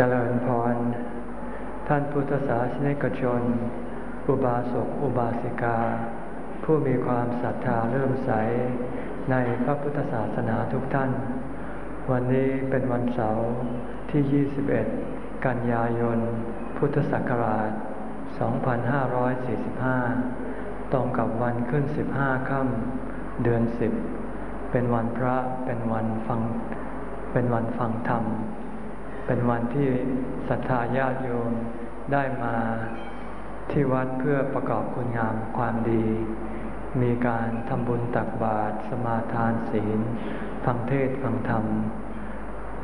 เจริญพร ท่านพุทธศาสนิกชน อุบาสกอุบาสิกา ผู้มีความศรัทธาเริ่มใสในพระพุทธศาสนาทุกท่าน วันนี้เป็นวันเสาร์ที่ 21 กันยายน พุทธศักราช 2545 ตรงกับวันขึ้น 15 ค่ำเดือน 10 เป็นวันพระเป็นวันฟัง เป็นวันฟังธรรม เป็นวันที่ศรัทธาญาติโยมได้มาที่วัดเพื่อประกอบคุณงามความดี มีการทำบุญตักบาตรสมาทานศีล ฟังเทศฟังธรรม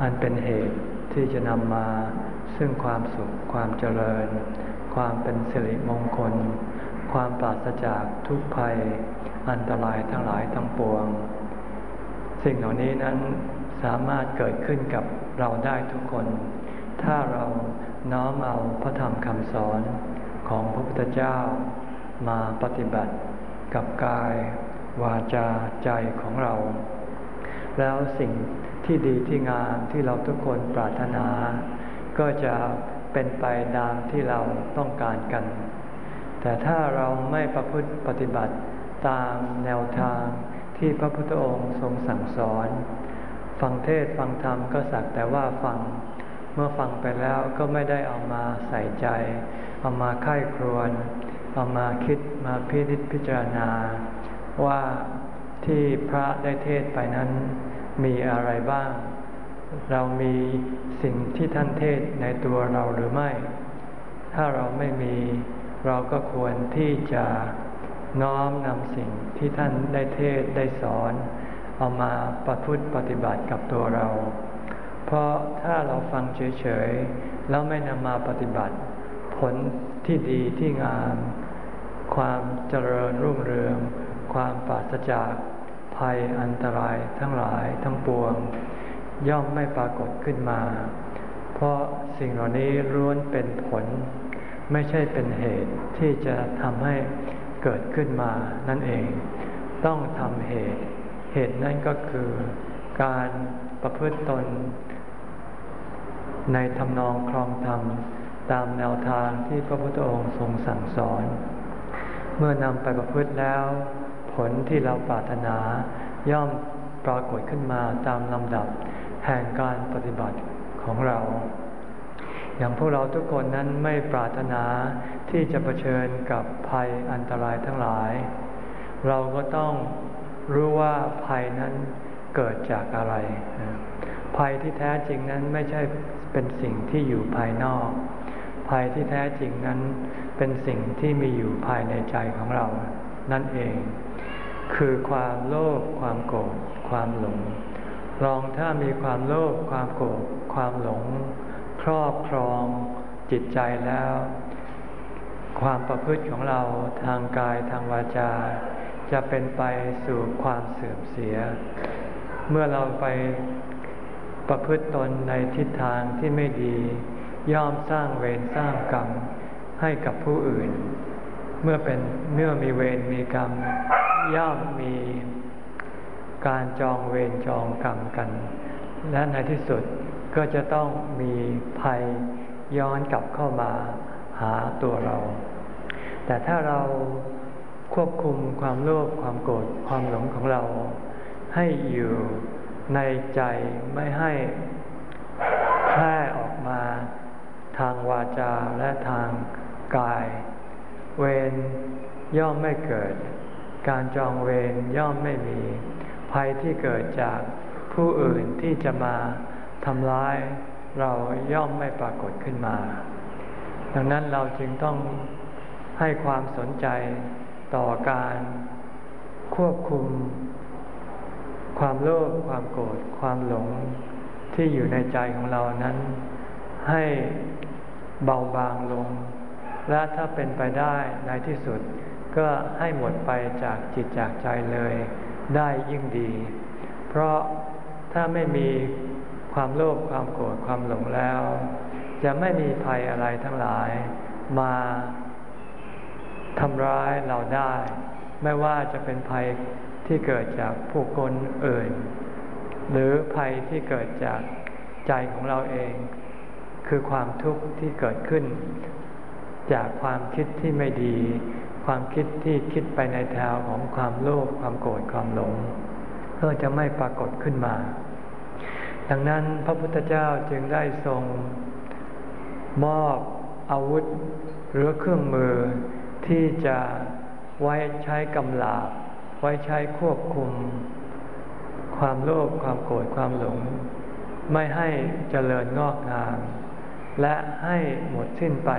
อันเป็นเหตุที่จะนำมาซึ่งความสุขความเจริญ ความเป็นสิริมงคล ความปราศจากทุกภัย อันตรายทั้งหลายทั้งปวง สิ่งเหล่านี้นั้น สามารถเกิดขึ้นกับเราได้ทุกคน ถ้าเราน้อมเอาพระธรรมคำสอนของพระพุทธเจ้ามาปฏิบัติกับกายวาจาใจของเรา แล้วสิ่งที่ดีที่งามที่เราทุกคนปรารถนา ก็จะเป็นไปตามที่เราต้องการกัน แต่ถ้าเราไม่ประพฤติปฏิบัติตามแนวทางที่พระพุทธองค์ทรงสั่งสอน ฟังเทศฟังธรรมก็สักแต่ว่าฟัง เมื่อฟังไปแล้วก็ไม่ได้เอามาใส่ใจ เอามาไข้ครวน เอามาคิดมาพิจิตพิจารณา ว่าที่พระได้เทศไปนั้นมีอะไรบ้าง เรามีสิ่งที่ท่านเทศในตัวเราหรือไม่ ถ้าเราไม่มีเราก็ควรที่จะน้อมนำสิ่งที่ท่านได้เทศได้สอน เอามาประพฤติปฏิบัติกับตัวเรา เพราะถ้าเราฟังเฉยๆ แล้วไม่นำมาปฏิบัติ ผลที่ดีที่งาม ความเจริญรุ่งเรือง ความปราศจากภัยอันตรายทั้งหลายทั้งปวง ย่อมไม่ปรากฏขึ้นมา เพราะสิ่งเหล่านี้ล้วนเป็นผล ไม่ใช่เป็นเหตุที่จะทำให้เกิดขึ้นมานั่นเอง ต้องทำเหตุ เหตุนั้นก็คือการประพฤติตน ในทำนองครองธรรมตามแนวทางที่พระพุทธองค์ทรงสั่งสอน เมื่อนำไปประพฤติแล้ว ผลที่เราปรารถนาย่อมปรากฏขึ้นมาตามลำดับแห่งการปฏิบัติของเรา อย่างพวกเราทุกคนนั้นไม่ปรารถนาที่จะะเผชิญกับภัยอันตรายทั้งหลาย เราก็ต้อง รู้ว่าภัยนั้นเกิดจากอะไร ภัยที่แท้จริงนั้นไม่ใช่เป็นสิ่งที่อยู่ภายนอก ภัยที่แท้จริงนั้นเป็นสิ่งที่มีอยู่ภายในใจของเรานั่นเอง คือความโลภความโกรธความหลง ลองถ้ามีความโลภความโกรธความหลง ครอบครองจิตใจแล้ว ความประพฤติของเราทางกายทางวาจา จะเป็นไปสู่ความเสื่อมเสีย เมื่อเราไปประพฤติตนในทิศทางที่ไม่ดี ย่อมสร้างเวรสร้างกรรมให้กับผู้อื่น เมื่อเป็นเมื่อมีเวรมีกรรม ย่อมมีการจองเวรจองกรรมกัน และในที่สุดก็จะต้องมีภัยย้อนกลับเข้ามาหาตัวเรา แต่ถ้าเรา ควบคุมความโลภความโกรธความหลงของเรา ให้อยู่ในใจไม่ให้แพร่ออกมา ทางวาจาและทางกาย เวรย่อมไม่เกิด การจองเวรย่อมไม่มี ภัยที่เกิดจากผู้อื่นที่จะมาทำร้ายเราย่อมไม่ปรากฏขึ้นมา ดังนั้นเราจึงต้องให้ความสนใจ ต่อการควบคุม ความโลภความโกรธความหลงที่อยู่ในใจของเรานั้น ให้เบาบางลง และถ้าเป็นไปได้ในที่สุดก็ให้หมดไปจากจิตจากใจเลยได้ยิ่งดี เพราะถ้าไม่มีความโลภความโกรธความหลงแล้ว จะไม่มีภัยอะไรทั้งหลายมา ทำร้ายเราได้ ไม่ว่าจะเป็นภัยที่เกิดจากผู้คนอื่น หรือภัยที่เกิดจากใจของเราเอง คือความทุกข์ที่เกิดขึ้น จากความคิดที่ไม่ดี ความคิดที่คิดไปในแถวของความโลภความโกรธความหลงก็จะไม่ปรากฏขึ้นมา ดังนั้นพระพุทธเจ้าจึงได้ทรงมอบอาวุธหรือเครื่องมือ ที่จะไว้ใช้กำลาบไว้ใช้ควบคุม ความโลภความโกรธความหลง ไม่ให้เจริญงอกงาม และให้หมดสิ้นไป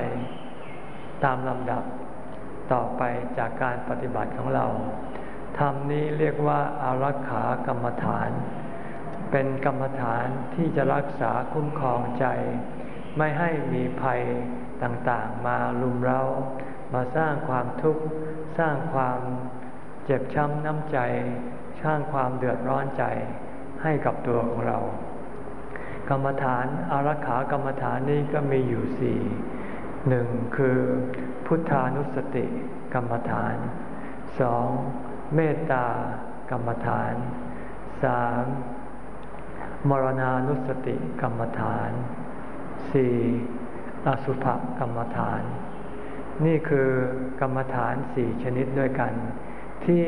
ตามลำดับต่อไปจากการปฏิบัติของเราธรรมนี้เรียกว่าอารักขากรรมฐาน เป็นกรรมฐานที่จะรักษาคุ้มครองใจ ไม่ให้มีภัยต่างๆมาลุมเรา มาสร้างความทุกข์สร้างความเจ็บช้ำน้ำใจ สร้างความเดือดร้อนใจให้กับตัวของเรา กรรมฐานอารักขากรรมฐานนี้ก็มีอยู่สี่หนึ่งคือพุทธานุสติกรรมฐานสองเมตตากรรมฐานสามมรณานุสติกรรมฐานสี่อสุภกรรมฐาน นี่คือกรรมฐานสี่ชนิดด้วยกัน ที่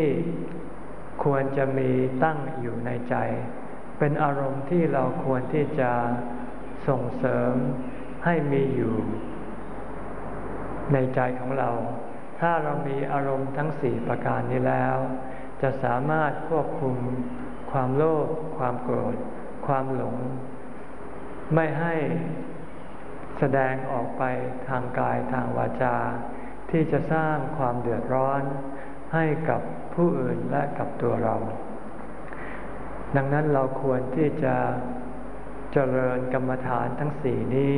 ควรจะมีตั้งอยู่ในใจ เป็นอารมณ์ที่เราควรที่จะส่งเสริมให้มีอยู่ ในใจของเรา ถ้าเรามีอารมณ์ทั้งสี่ประการนี้แล้ว จะสามารถควบคุมความโลภความโกรธ ความหลง ไม่ให้ แสดงออกไปทางกายทางวาจา ที่จะสร้างความเดือดร้อนให้กับผู้อื่นและกับตัวเรา ดังนั้นเราควรที่จะเจริญกรรมฐานทั้งสี่นี้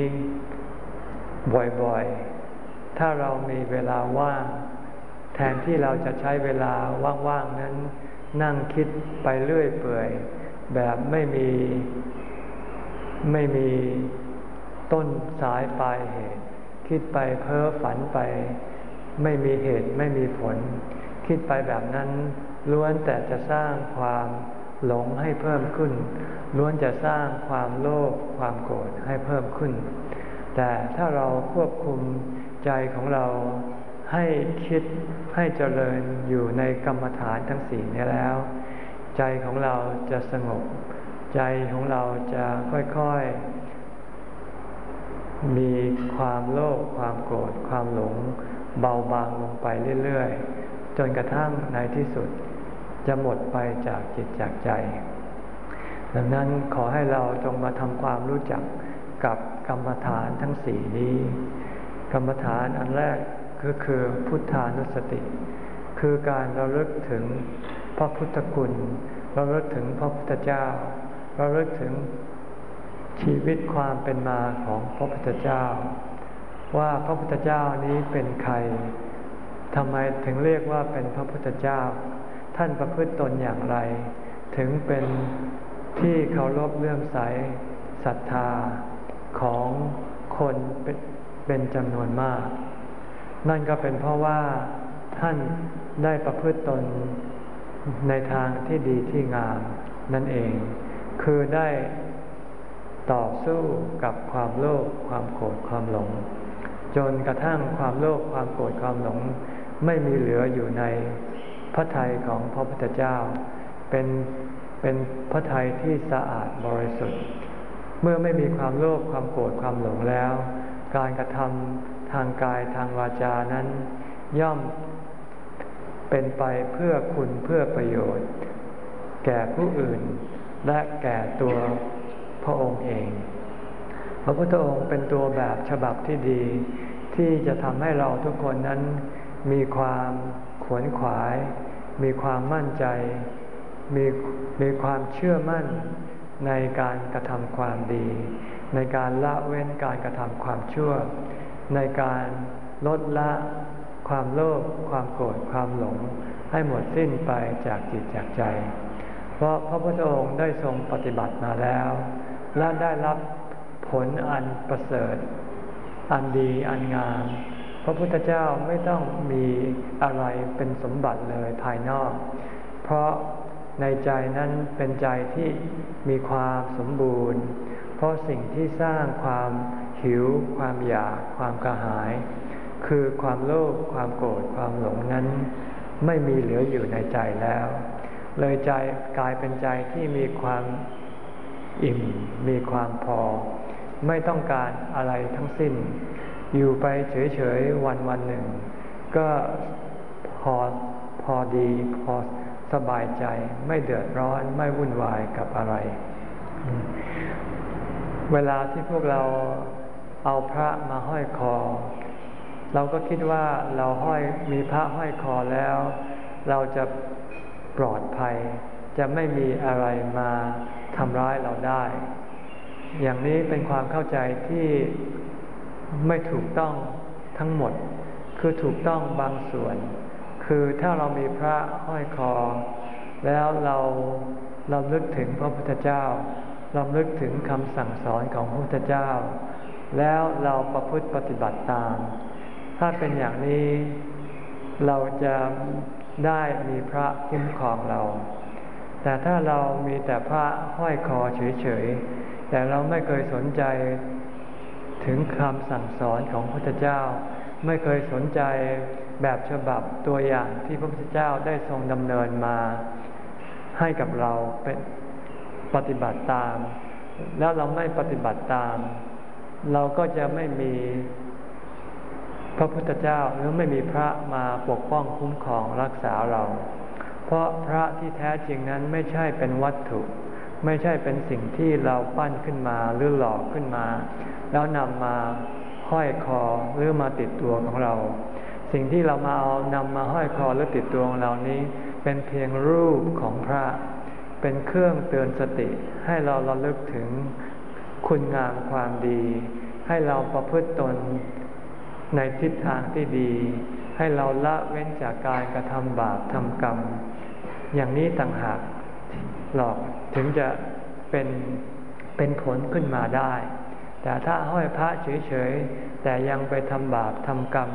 บ่อยๆ ถ้าเรามีเวลาว่าง แทนที่เราจะใช้เวลาว่างๆนั้น นั่งคิดไปเรื่อยเปื่อย แบบไม่มีไม่มี ต้นสายปลายเหตุ คิดไปเพ้อฝันไป ไม่มีเหตุไม่มีผล คิดไปแบบนั้นล้วนแต่จะสร้างความหลงให้เพิ่มขึ้น ล้วนจะสร้างความโลภความโกรธให้เพิ่มขึ้น แต่ถ้าเราควบคุมใจของเราให้คิดให้เจริญอยู่ในกรรมฐานทั้งสี่นี้แล้ว ใจของเราจะสงบ ใจของเราจะค่อยๆ มีความโลภความโกรธความหลง เบาบางลงไปเรื่อยๆ จนกระทั่งในที่สุดจะหมดไปจากจิตจากใจ ดังนั้นขอให้เราจงมาทำความรู้จักกับกรรมฐานทั้งสี่นี้ กรรมฐานอันแรกก็คือพุทธานุสติ คือการระลึกถึงพระพุทธคุณระลึกถึงพระพุทธเจ้าระลึกถึง ชีวิตความเป็นมาของพระพุทธเจ้า ว่าพระพุทธเจ้านี้เป็นใครทำไมถึงเรียกว่าเป็นพระพุทธเจ้า ท่านประพฤติตนอย่างไร ถึงเป็นที่เคารพเลื่อมใสศรัทธาของคนเป็นจำนวนมาก นั่นก็เป็นเพราะว่าท่านได้ประพฤติตนในทางที่ดีที่งามนั่นเอง คือได้ ต่อสู้กับความโลภความโกรธความหลง จนกระทั่งความโลภความโกรธความหลง ไม่มีเหลืออยู่ในพระทัยของพระพุทธเจ้า เป็นเป็นพระทัยที่สะอาดบริสุทธิ์ เมื่อไม่มีความโลภความโกรธความหลงแล้ว การกระทำทางกายทางวาจานั้น ย่อมเป็นไปเพื่อคุณเพื่อประโยชน์ แก่ผู้อื่นและแก่ตัว พระองค์เอง พระพุทธองค์เป็นตัวแบบฉบับที่ดี ที่จะทำให้เราทุกคนนั้นมีความขวนขวาย มีความมั่นใจ มีมีความเชื่อมั่นในการกระทำความดี ในการละเว้นการกระทำความชั่ว ในการลดละความโลภความโกรธความหลง ให้หมดสิ้นไปจากจิตจากใจ เพราะพระพุทธองค์ได้ทรงปฏิบัติมาแล้ว และได้รับผลอันประเสริฐ อันดีอันงาม พระพุทธเจ้าไม่ต้องมีอะไรเป็นสมบัติเลยภายนอก เพราะในใจนั้นเป็นใจที่มีความสมบูรณ์ เพราะสิ่งที่สร้างความหิว ความอยาก ความกระหาย คือความโลภความโกรธความหลงนั้น ไม่มีเหลืออยู่ในใจแล้ว เลยใจกลายเป็นใจที่มีความ อิ่มมีความพอ ไม่ต้องการอะไรทั้งสิ้น อยู่ไปเฉยๆวันวันหนึ่ง ก็พอพอดีพอสบายใจไม่เดือดร้อนไม่วุ่นวายกับอะไร เวลาที่พวกเราเอาพระมาห้อยคอ เราก็คิดว่าเราห้อยมีพระห้อยคอแล้ว เราจะปลอดภัย จะไม่มีอะไรมา ทำร้ายเราได้ อย่างนี้เป็นความเข้าใจที่ไม่ถูกต้องทั้งหมด คือถูกต้องบางส่วน คือถ้าเรามีพระห้อยคอ แล้วเราเราลึกถึงพระพุทธเจ้าเราลึกถึงคำสั่งสอนของพระพุทธเจ้า แล้วเราประพฤติปฏิบัติตาม ถ้าเป็นอย่างนี้เราจะได้มีพระคุ้มครองเรา แต่ถ้าเรามีแต่พระห้อยคอเฉยๆ แต่เราไม่เคยสนใจถึงคำสั่งสอนของพระพุทธเจ้า ไม่เคยสนใจแบบฉบับตัวอย่างที่พระพุทธเจ้าได้ทรงดำเนินมา ให้กับเราเป็นปฏิบัติตาม แล้วเราไม่ปฏิบัติตาม เราก็จะไม่มีพระพุทธเจ้าหรือไม่มีพระมาปกป้องคุ้มครองรักษาเรา เพราะพระที่แท้จริงนั้นไม่ใช่เป็นวัตถุ ไม่ใช่เป็นสิ่งที่เราปั้นขึ้นมาหรือหลอกขึ้นมา แล้วนำมาห้อยคอหรือมาติดตัวของเรา สิ่งที่เรามาเอานำมาห้อยคอและติดตัวของเรานี้ เป็นเพียงรูปของพระ เป็นเครื่องเตือนสติ ให้เราระลึกถึงคุณงามความดี ให้เราประพฤติตนในทิศทางที่ดี ให้เราละเว้นจากการกระทำบาปทำกรรม อย่างนี้ต่างหากหลอกถึงจะเป็นเป็นผลขึ้นมาได้ แต่ถ้าห้อยพระเฉยๆ แต่ยังไปทำบาปทำกรรม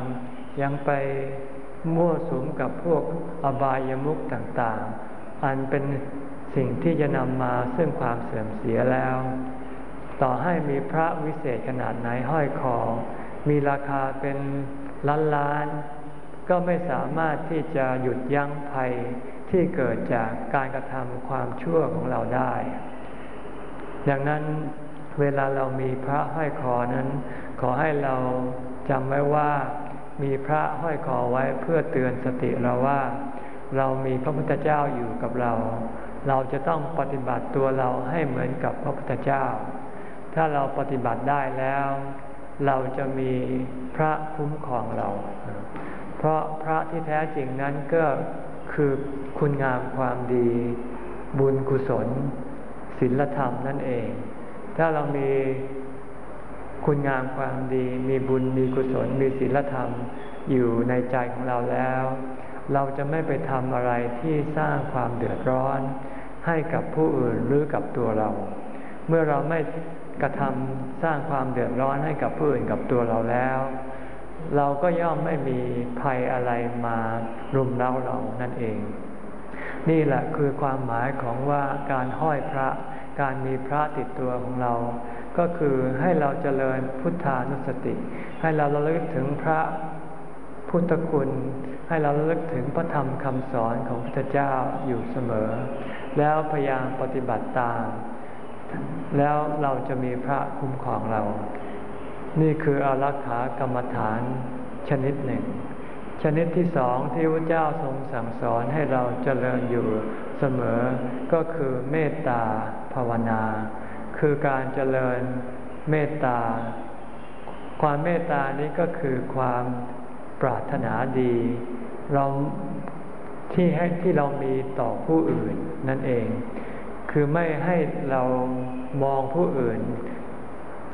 ยังไปมั่วสุมกับพวกอบายามุขต่างๆ อันเป็นสิ่งที่จะนำมาซึ่งความเสื่อมเสียแล้ว ต่อให้มีพระวิเศษขนาดไหนห้อยคอ มีราคาเป็นล้านล้าน ก็ไม่สามารถที่จะหยุดยั้งภัย ที่เกิดจากการกระทำความชั่วของเราได้ ดังนั้นเวลาเรามีพระห้อยคอนั้น ขอให้เราจำไว้ว่ามีพระห้อยคอไว้เพื่อเตือนสติเราว่า เรามีพระพุทธเจ้าอยู่กับเรา เราจะต้องปฏิบัติตัวเราให้เหมือนกับพระพุทธเจ้า ถ้าเราปฏิบัติได้แล้ว เราจะมีพระคุ้มครองเรา เพราะพระที่แท้จริงนั้นก็ คือคุณงามความดี บุญกุศลศีลธรรมนั่นเอง ถ้าเรามีคุณงามความดี มีบุญมีกุศล มีศีลธรรมอยู่ในใจของเราแล้ว เราจะไม่ไปทำอะไรที่สร้างความเดือดร้อน ให้กับผู้อื่นหรือกับตัวเรา เมื่อเราไม่กระทำสร้างความเดือดร้อนให้กับผู้อื่นกับตัวเราแล้ว เราก็ย่อมไม่มีภัยอะไรมารุมเร้าเรานั่นเอง นี่แหละคือความหมายของว่าการห้อยพระ การมีพระติดตัวของเรา ก็คือให้เราเจริญพุทธานุสติ ให้เราระลึกถึงพระพุทธคุณ ให้เราระลึกถึงพระธรรมคำสอนของพระเจ้าอยู่เสมอ แล้วพยายามปฏิบัติตาม แล้วเราจะมีพระคุ้มครองเรา นี่คืออารักขากรรมฐานชนิดหนึ่ง ชนิดที่สองที่พระเจ้าทรงสั่งสอนให้เราเจริญอยู่เสมอ ก็คือเมตตาภาวนา คือการเจริญเมตตา ความเมตตานี้ก็คือความปรารถนาดี เราที่ให้ที่เรามีต่อผู้อื่นนั่นเอง คือไม่ให้เรามองผู้อื่น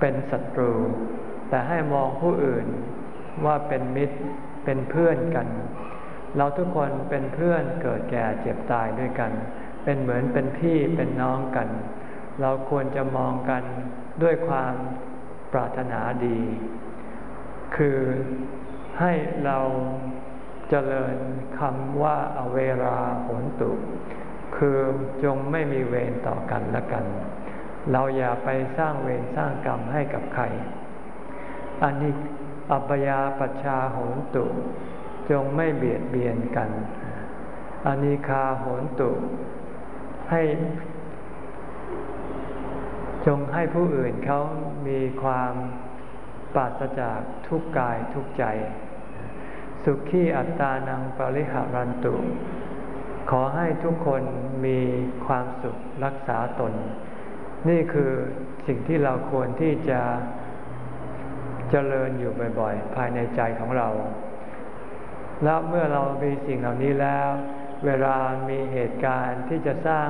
เป็นศัตรู แต่ให้มองผู้อื่นว่าเป็นมิตรเป็นเพื่อนกัน เราทุกคนเป็นเพื่อนเกิดแก่เจ็บตายด้วยกัน เป็นเหมือนเป็นพี่เป็นน้องกัน เราควรจะมองกันด้วยความปรารถนาดี คือให้เราเจริญคำว่าอเวราโหนตุ คือจงไม่มีเวรต่อกันและกัน เราอย่าไปสร้างเวรสร้างกรรมให้กับใคร อนนี้อัปยาปัชาโหนตุ จงไม่เบียดเบียนกัน อนิคาโหนตุ ให้ จงให้ผู้อื่นเขามีความปราศจากทุกกายทุกใจ สุขีอัตตานังปริหารันตุ ขอให้ทุกคนมีความสุขรักษาตน นี่คือสิ่งที่เราควรที่จะ เจริญอยู่บ่อยๆ ภายในใจของเรา และเมื่อเรามีสิ่งเหล่านี้แล้ว เวลามีเหตุการณ์ที่จะสร้าง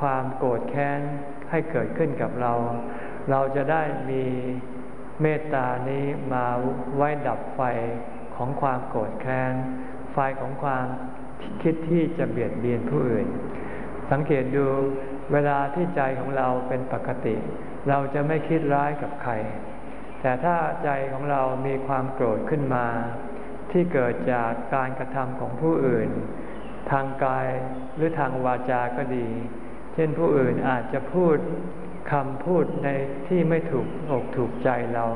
ความโกรธแค้นให้เกิดขึ้นกับเรา เราจะได้มีเมตตานี้มาไว้ดับไฟของความโกรธแค้น ไฟของความคิดที่จะเบียดเบียนผู้อื่น สังเกตดูเวลาที่ใจของเราเป็นปกติ เราจะไม่คิดร้ายกับใคร แต่ถ้าใจของเรามีความโกรธขึ้นมา ที่เกิดจากการกระทำของผู้อื่น ทางกายหรือทางวาจาก็ดี เช่นผู้อื่นอาจจะพูดคำพูดในที่ไม่ถูกอกถูกใจเรา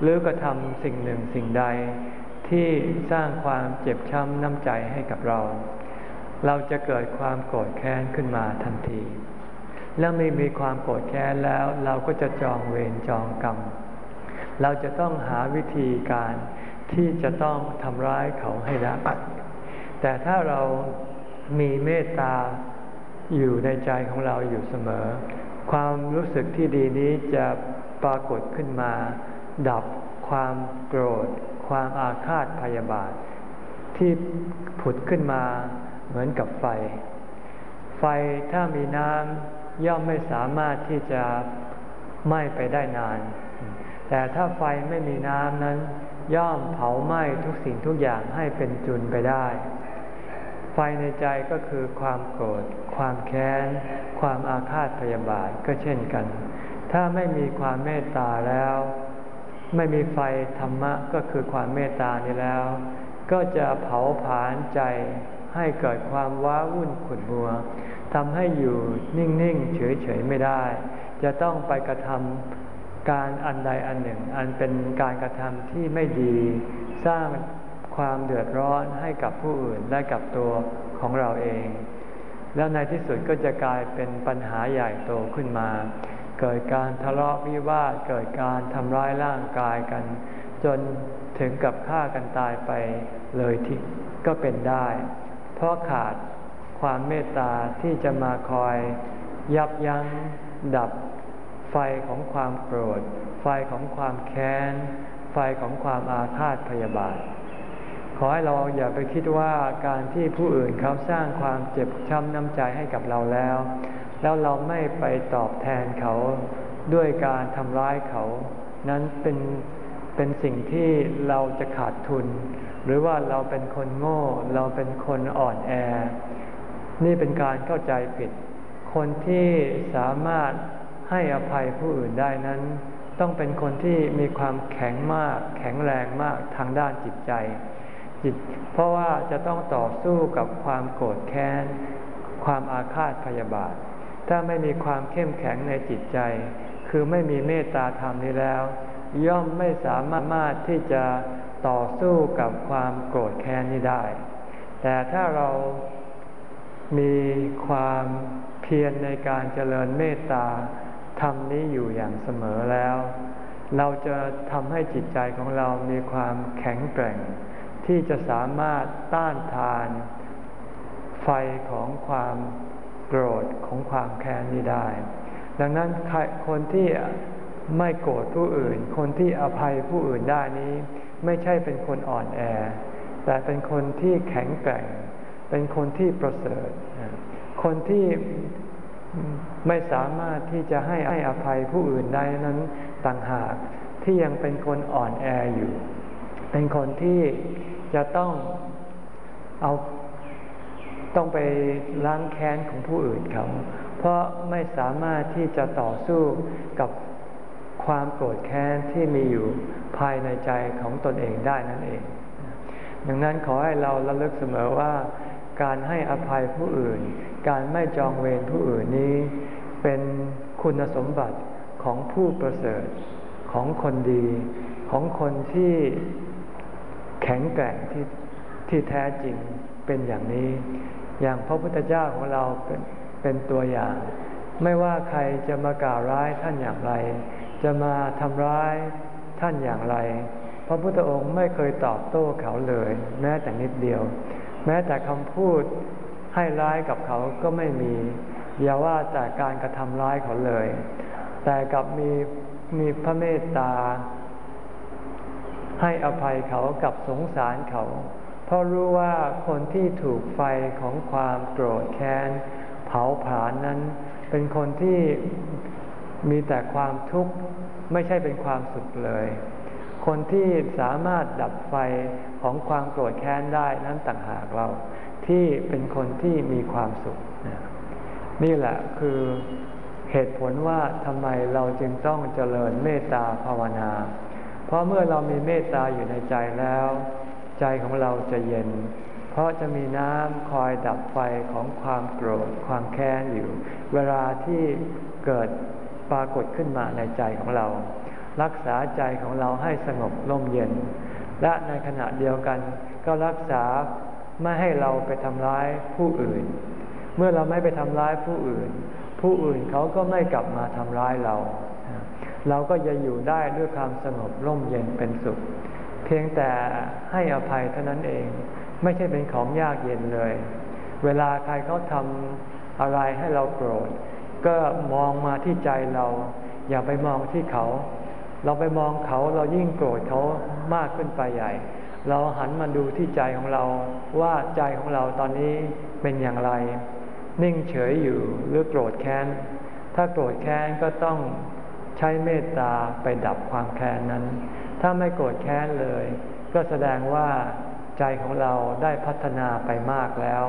หรือกระทำสิ่งหนึ่งสิ่งใด ที่สร้างความเจ็บช้ำน้ำใจให้กับเรา เราจะเกิดความโกรธแค้นขึ้นมาทันที แล้วไม่มีความโกรธแค้นแล้วเราก็จะจองเวรจองกรรม เราจะต้องหาวิธีการที่จะต้องทำร้ายเขาให้ได้แต่ถ้าเรามีเมตตาอยู่ในใจของเราอยู่เสมอ ความรู้สึกที่ดีนี้จะปรากฏขึ้นมา ดับความโกรธ ความอาฆาตพยาบาท ที่ผุดขึ้นมาเหมือนกับไฟ ไฟถ้ามีน้ำย่อมไม่สามารถที่จะไหม้ไปได้นาน แต่ถ้าไฟไม่มีน้ำนั้น ย่อมเผาไหม้ทุกสิ่งทุกอย่างให้เป็นจุนไปได้ ไฟในใจก็คือความโกรธ ความแค้น ความอาฆาตพยาบาทก็เช่นกัน ถ้าไม่มีความเมตตาแล้ว ไม่มีไฟธรรมะก็คือความเมตตานี้แล้ว ก็จะเผาผลาญใจให้เกิดความว้าวุ่นขุ่นมัวทำให้อยู่นิ่ง ๆ เฉย ๆ ไม่ได้ จะต้องไปกระทำ การอันใดอันหนึ่ง อันเป็นการกระทำที่ไม่ดีสร้างความเดือดร้อนให้กับผู้อื่นและกับตัวของเราเอง แล้วในที่สุดก็จะกลายเป็นปัญหาใหญ่โตขึ้นมา เกิดการทะเลาะวิวาทเกิดการทำร้ายร่างกายกัน จนถึงกับฆ่ากันตายไปเลยที่ก็เป็นได้ เพราะขาดความเมตตาที่จะมาคอยยับยั้งดับ ไฟของความโกรธ ไฟของความแค้น ไฟของความอาฆาตพยาบาท ขอให้เราอย่าไปคิดว่าการที่ผู้อื่นเขาสร้างความเจ็บช้ำน้ำใจให้กับเราแล้ว แล้วเราไม่ไปตอบแทนเขาด้วยการทำร้ายเขา นั้นเป็นเป็นสิ่งที่เราจะขาดทุน หรือว่าเราเป็นคนโง่ เราเป็นคนอ่อนแอ นี่เป็นการเข้าใจผิด คนที่สามารถ ให้อภัยผู้อื่นได้นั้น ต้องเป็นคนที่มีความแข็งมาก แข็งแรงมากทางด้านจิตใจจิตเพราะว่าจะต้องต่อสู้กับความโกรธแค้น ความอาฆาตพยาบาท ถ้าไม่มีความเข้มแข็งในจิตใจ คือไม่มีเมตตาธรรมนี้แล้ว ย่อมไม่สามารถที่จะต่อสู้กับความโกรธแค้นนี้ได้ แต่ถ้าเรามีความเพียรในการเจริญเมตตา ธรรมนี้อยู่อย่างเสมอแล้ว เราจะทำให้จิตใจของเรามีความแข็งแกร่ง ที่จะสามารถต้านทาน ไฟของความโกรธของความแค้นนี้ได้ ดังนั้นคนที่ไม่โกรธผู้อื่น คนที่อภัยผู้อื่นได้นี้ ไม่ใช่เป็นคนอ่อนแอ แต่เป็นคนที่แข็งแกร่ง เป็นคนที่ประเสริฐ คนที่ ไม่สามารถที่จะให้ให้อภัยผู้อื่นได้นั้นต่างหากที่ยังเป็นคนอ่อนแออยู่ เป็นคนที่จะต้องเอาต้องไปล้างแค้นของผู้อื่นเขา เพราะไม่สามารถที่จะต่อสู้กับความโกรธแค้นที่มีอยู่ภายในใจของตนเองได้นั่นเอง ดังนั้นขอให้เราระลึกเสมอว่าการให้อภัยผู้อื่น การไม่จองเวรผู้อื่นนี้ เป็นคุณสมบัติของผู้ประเสริฐของคนดี ของคนที่แข็งแกร่งที่ที่แท้จริงเป็นอย่างนี้ อย่างพระพุทธเจ้าของเราเป็นเป็นตัวอย่าง ไม่ว่าใครจะมากล่าวร้ายท่านอย่างไร จะมาทำร้ายท่านอย่างไร พระพุทธองค์ไม่เคยตอบโต้เขาเลย แม้แต่นิดเดียว แม้แต่คำพูด ให้ร้ายกับเขาก็ไม่มี อย่าว่าแต่การกระทำร้ายเขาเลย แต่กับมีมีพระเมตตา ให้อภัยเขากับสงสารเขา เพราะรู้ว่าคนที่ถูกไฟของความโกรธแค้น เผาผลาญนั้น เป็นคนที่มีแต่ความทุกข์ไม่ใช่เป็นความสุขเลย คนที่สามารถดับไฟของความโกรธแค้นได้นั้นต่างหากเรา ที่เป็นคนที่มีความสุข นี่แหละคือเหตุผลว่าทำไมเราจึงต้องเจริญเมตตาภาวนา เพราะเมื่อเรามีเมตตาอยู่ในใจแล้ว ใจของเราจะเย็น เพราะจะมีน้ำคอยดับไฟของความโกรธความแค้นอยู่ เวลาที่เกิดปรากฏขึ้นมาในใจของเรา รักษาใจของเราให้สงบร่มเย็น และในขณะเดียวกันก็รักษา ไม่ให้เราไปทำร้ายผู้อื่น เมื่อเราไม่ไปทำร้ายผู้อื่น ผู้อื่นเขาก็ไม่กลับมาทำร้ายเรา เราก็จะอยู่ได้ด้วยความสงบร่มเย็นเป็นสุข เพียงแต่ให้อภัยเท่านั้นเอง ไม่ใช่เป็นของยากเย็นเลย เวลาใครเขาทำอะไรให้เราโกรธ ก็มองมาที่ใจเรา อย่าไปมองที่เขา เราไปมองเขาเรายิ่งโกรธเขามากขึ้นไปใหญ่ เราหันมาดูที่ใจของเราว่าใจของเราตอนนี้เป็นอย่างไร นิ่งเฉยอยู่หรือโกรธแค้น ถ้าโกรธแค้นก็ต้องใช้เมตตาไปดับความแค้นนั้น ถ้าไม่โกรธแค้นเลย ก็แสดงว่าใจของเราได้พัฒนาไปมากแล้ว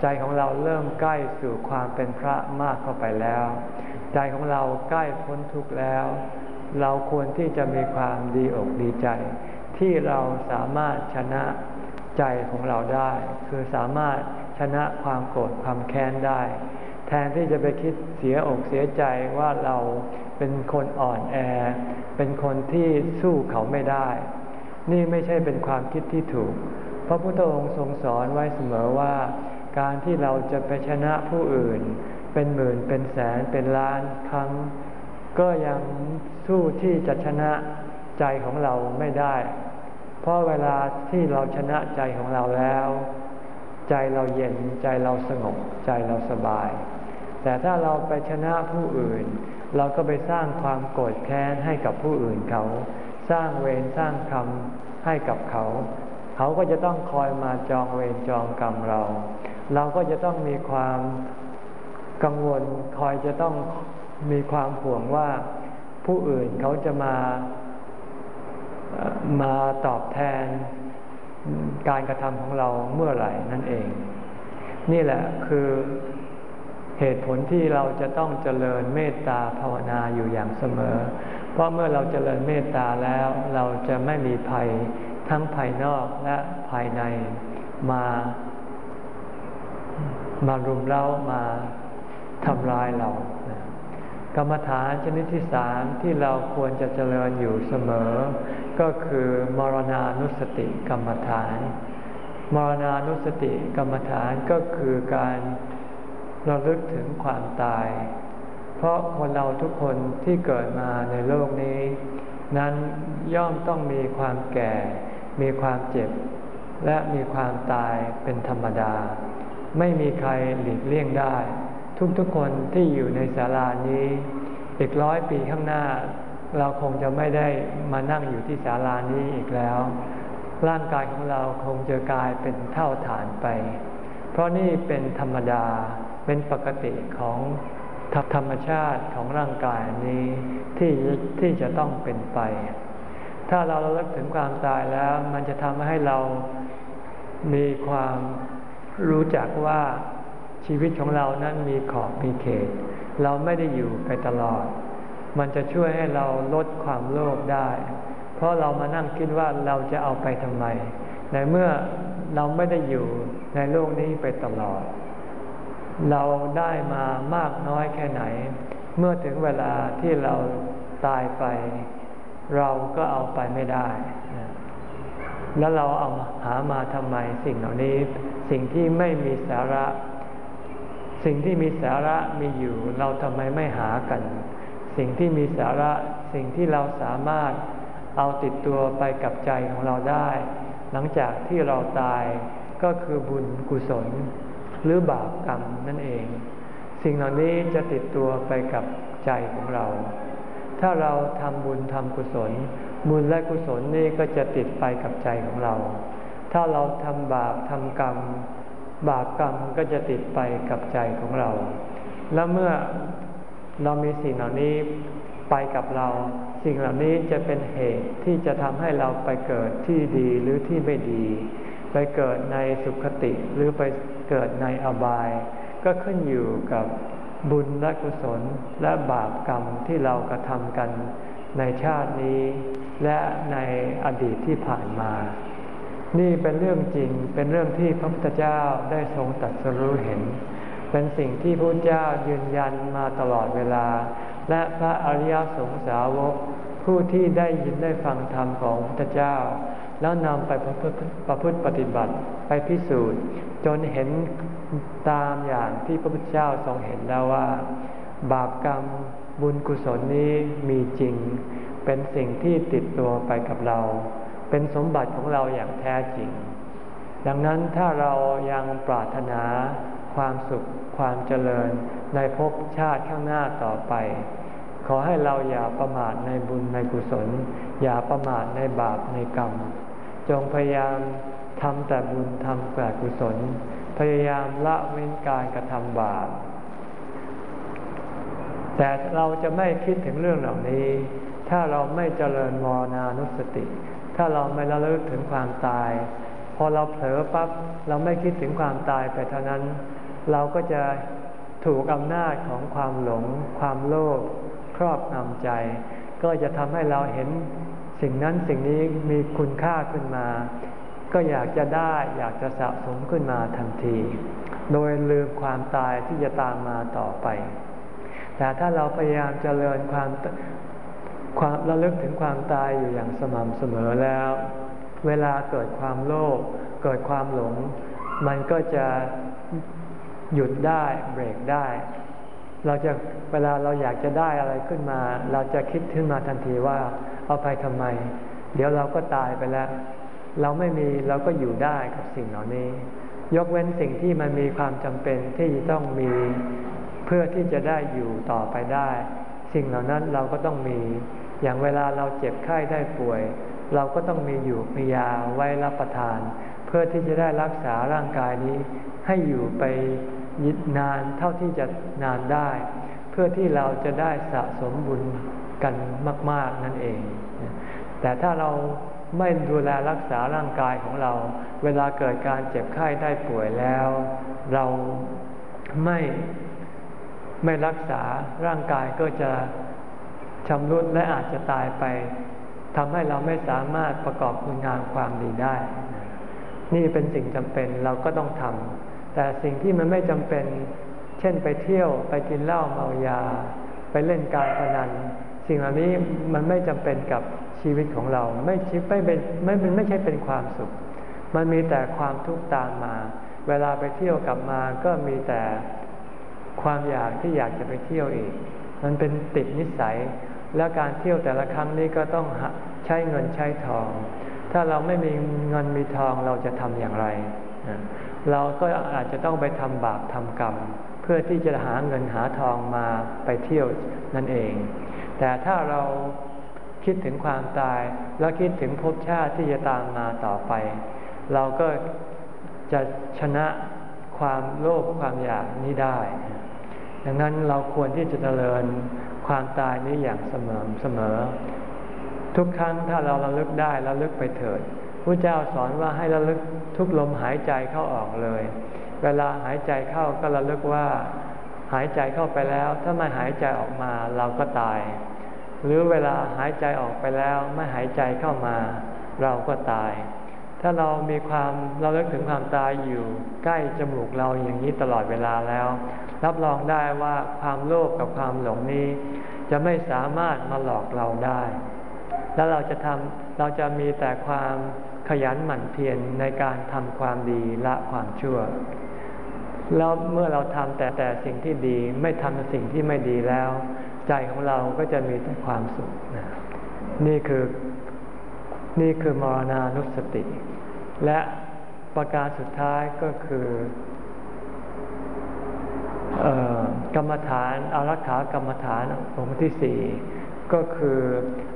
ใจของเราเริ่มใกล้สู่ความเป็นพระมากเข้าไปแล้ว ใจของเราใกล้พ้นทุกข์แล้ว เราควรที่จะมีความดีอกดีใจ ที่เราสามารถชนะใจของเราได้ คือสามารถชนะความโกรธความแค้นได้ แทนที่จะไปคิดเสียอกเสียใจว่าเราเป็นคนอ่อนแอ เป็นคนที่สู้เขาไม่ได้ นี่ไม่ใช่เป็นความคิดที่ถูก พระพุทธองค์ทรงสอนไว้เสมอว่า การที่เราจะไปชนะผู้อื่น เป็นหมื่นเป็นแสนเป็นล้านครั้ง ก็ยังสู้ที่จะชนะใจของเราไม่ได้ เพราะเวลาที่เราชนะใจของเราแล้ว ใจเราเย็นใจเราสงบใจเราสบาย แต่ถ้าเราไปชนะผู้อื่น เราก็ไปสร้างความโกรธแค้นให้กับผู้อื่นเขา สร้างเวรสร้างกรรมให้กับเขา เขาก็จะต้องคอยมาจองเวรจองกรรมเรา เราก็จะต้องมีความกังวลคอยจะต้องมีความห่วงว่าผู้อื่นเขาจะมา มาตอบแทนการกระทำของเราเมื่อไหร่นั่นเอง นี่แหละคือเหตุผลที่เราจะต้องเจริญเมตตาภาวนาอยู่อย่างเสมอ เพราะเมื่อเราเจริญเมตตาแล้วเราจะไม่มีภัยทั้งภายนอกและภายในมามารุมเร้ามาทำลายเรา กรรมฐานชนิดที่สามที่เราควรจะเจริญอยู่เสมอ ก็คือมรณานุสติกรรมฐาน มรณานุสติกรรมฐานก็คือการระลึกถึงความตาย เพราะคนเราทุกคนที่เกิดมาในโลกนี้ นั้นย่อมต้องมีความแก่ มีความเจ็บ และมีความตายเป็นธรรมดา ไม่มีใครหลีกเลี่ยงได้ ทุกๆคนที่อยู่ในศาลานี้ อีกร้อยปีข้างหน้า เราคงจะไม่ได้มานั่งอยู่ที่ศาลานี้อีกแล้ว ร่างกายของเราคงจะกลายเป็นเท่าฐานไป เพราะนี่เป็นธรรมดาเป็นปกติของธรรมชาติของร่างกายนี้ที่ที่จะต้องเป็นไป ถ้าเราระลึกถึงความตายแล้ว มันจะทำให้เรามีความรู้จักว่าชีวิตของเรานั้นมีขอบมีเขต เราไม่ได้อยู่ไปตลอด มันจะช่วยให้เราลดความโลภได้ เพราะเรามานั่งคิดว่าเราจะเอาไปทำไม ในเมื่อเราไม่ได้อยู่ในโลกนี้ไปตลอด เราได้มามากน้อยแค่ไหน เมื่อถึงเวลาที่เราตายไป เราก็เอาไปไม่ได้ แล้วเราเอาหามาทำไมสิ่งเหล่านี้ สิ่งที่ไม่มีสาระ สิ่งที่มีสาระมีอยู่ เราทำไมไม่หากัน สิ่งที่มีสาระสิ่งที่เราสามารถเอาติดตัวไปกับใจของเราได้ หลังจากที่เราตายก็คือบุญกุศล หรือบาปกรรมนั่นเอง สิ่งเหล่านี้จะติดตัวไปกับใจของเรา ถ้าเราทำบุญทำกุศล บุญและกุศลนี่ก็จะติดไปกับใจของเรา ถ้าเราทำบาปทำกรรม บาปกรรมก็จะติดไปกับใจของเรา แล้วเมื่อ เรามีสิ่งเหล่านี้ไปกับเรา สิ่งเหล่านี้จะเป็นเหตุที่จะทำให้เราไปเกิดที่ดีหรือที่ไม่ดี ไปเกิดในสุขติหรือไปเกิดในอบาย ก็ขึ้นอยู่กับบุญและกุศลและบาปกรรมที่เรากระทำกันในชาตินี้ และในอดีตที่ผ่านมา นี่เป็นเรื่องจริงเป็นเรื่องที่พระพุทธเจ้าได้ทรงตัดสรู้เห็น เป็นสิ่งที่พระเจ้ายืนยันมาตลอดเวลา และพระอริยสงสาวก ผู้ที่ได้ยินได้ฟังธรรมของพระเจ้า แล้วนำไปประพฤติประพฤติปฏิบัติไปพิสูจน์ จนเห็นตามอย่างที่พระพุทธเจ้าทรงเห็นแล้วว่า บาปกรรมบุญกุศลนี้มีจริง เป็นสิ่งที่ติดตัวไปกับเรา เป็นสมบัติของเราอย่างแท้จริง ดังนั้นถ้าเรายังปรารถนา ความสุขความเจริญในภพชาติข้างหน้าต่อไป ขอให้เราอย่าประมาทในบุญในกุศล อย่าประมาทในบาปในกรรม จงพยายามทำแต่บุญทำแต่กุศล พยายามละเว้นการกระทำบาปแต่เราจะไม่คิดถึงเรื่องเหล่านี้ ถ้าเราไม่เจริญมรณานุสติ ถ้าเราไม่ระลึกถึงความตาย พอเราเผลอปั๊บเราไม่คิดถึงความตายไปเท่านั้น เราก็จะถูกอำนาจของความหลง ความโลภครอบงำใจ ก็จะทำให้เราเห็นสิ่งนั้นสิ่งนี้มีคุณค่าขึ้นมา ก็อยากจะได้อยากจะสะสมขึ้นมาทันที โดยลืมความตายที่จะตามมาต่อไป แต่ถ้าเราพยายามเจริญความความระลึกถึงความตายอยู่อย่างสม่ำเสมอแล้ว เวลาเกิดความโลภเกิดความหลง มันก็จะ หยุดได้เบรกได้ เราจะเวลาเราอยากจะได้อะไรขึ้นมา เราจะคิดขึ้นมาทันทีว่าเอาไปทำไม เดี๋ยวเราก็ตายไปแล้ว เราไม่มีเราก็อยู่ได้กับสิ่งเหล่านี้ ยกเว้นสิ่งที่มันมีความจำเป็นที่ต้องมีเพื่อที่จะได้อยู่ต่อไปได้ สิ่งเหล่านั้นเราก็ต้องมีอย่างเวลาเราเจ็บไข้ได้ป่วย เราก็ต้องมีอยู่พยาไว้รับประทาน เพื่อที่จะได้รักษาร่างกายนี้ให้อยู่ไป นานเท่าที่จะนานได้ เพื่อที่เราจะได้สะสมบุญกันมาก ๆนั่นเอง แต่ถ้าเราไม่ดูแลรักษาร่างกายของเรา เวลาเกิดการเจ็บไข้ได้ป่วยแล้ว เราไม่ไม่รักษาร่างกายก็จะชำรุดและอาจจะตายไปทำให้เราไม่สามารถประกอบคุณงานความดีได้ นี่เป็นสิ่งจำเป็นเราก็ต้องทำ แต่สิ่งที่มันไม่จำเป็น เช่นไปเที่ยวไปกินเหล้าเมายา ไปเล่นการพนัน สิ่งเหล่านี้มันไม่จำเป็นกับชีวิตของเรา ไม่ชิไม่เป็นไม่เป็นไม่ใช่เป็นความสุข มันมีแต่ความทุกข์ตามมา เวลาไปเที่ยวกลับมาก็มีแต่ความอยากที่อยากจะไปเที่ยวอีก มันเป็นติดนิสัย แล้วการเที่ยวแต่ละครั้งนี้ก็ต้องใช้เงินใช้ทอง ถ้าเราไม่มีเงินมีทองเราจะทำอย่างไร เราก็อาจจะต้องไปทำบาปทำกรรม เพื่อที่จะหาเงินหาทองมาไปเที่ยวนั่นเอง แต่ถ้าเราคิดถึงความตาย แล้วคิดถึงภพชาติที่จะตามมาต่อไป เราก็จะชนะความโลภความอยากนี้ได้ ดังนั้นเราควรที่จะเจริญความตายนี้อย่างเสมอเสมอ ทุกครั้งถ้าเราระลึกได้ระลึกไปเถิด พระเจ้าสอนว่าให้ระลึกทุกลมหายใจเข้าออกเลย เวลาหายใจเข้าก็ระลึกว่า หายใจเข้าไปแล้ว ถ้าไม่หายใจออกมาเราก็ตาย หรือเวลาหายใจออกไปแล้วไม่หายใจเข้ามา เราก็ตาย ถ้าเรามีความเราเลิกถึงความตายอยู่ใกล้จมูกเราอย่างนี้ตลอดเวลาแล้ว รับรองได้ว่าความโลภกับความหลงนี้ จะไม่สามารถมาหลอกเราได้ แล้วเราจะทำเราจะมีแต่ความ ขยันหมั่นเพียรในการทำความดีละความชั่ว แล้วเมื่อเราทำแต่แต่สิ่งที่ดีไม่ทำสิ่งที่ไม่ดีแล้ว ใจของเราก็จะมีแต่ความสุขนะนี่คือนี่คือมรณานุสติ และประการสุดท้ายก็คือกรรมฐานอารักขากรรมฐานองค์ที่สี่ก็คือ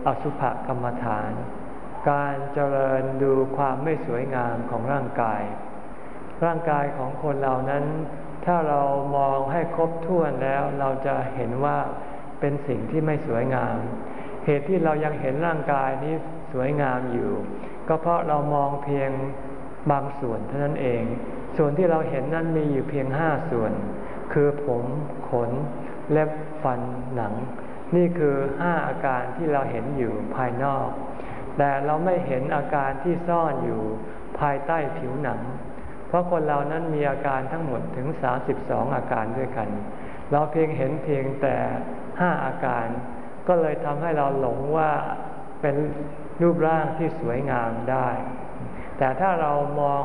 อสุภกรรมฐาน การเจริญดูความไม่สวยงามของร่างกาย ร่างกายของคนเรานั้น ถ้าเรามองให้ครบถ้วนแล้วเราจะเห็นว่าเป็นสิ่งที่ไม่สวยงาม เหตุที่เรายังเห็นร่างกายนี้สวยงามอยู่ ก็เพราะเรามองเพียงบางส่วนเท่านั้นเอง ส่วนที่เราเห็นนั้นมีอยู่เพียงห้าส่วน คือผมขน เล็บฟันหนัง นี่คือห้าอาการที่เราเห็นอยู่ภายนอก แต่เราไม่เห็นอาการที่ซ่อนอยู่ภายใต้ผิวหนัง เพราะคนเรานั้นมีอาการทั้งหมดถึง 32 อาการด้วยกัน เราเพียงเห็นเพียงแต่ 5 อาการ ก็เลยทำให้เราหลงว่าเป็นรูปร่างที่สวยงามได้ แต่ถ้าเรามอง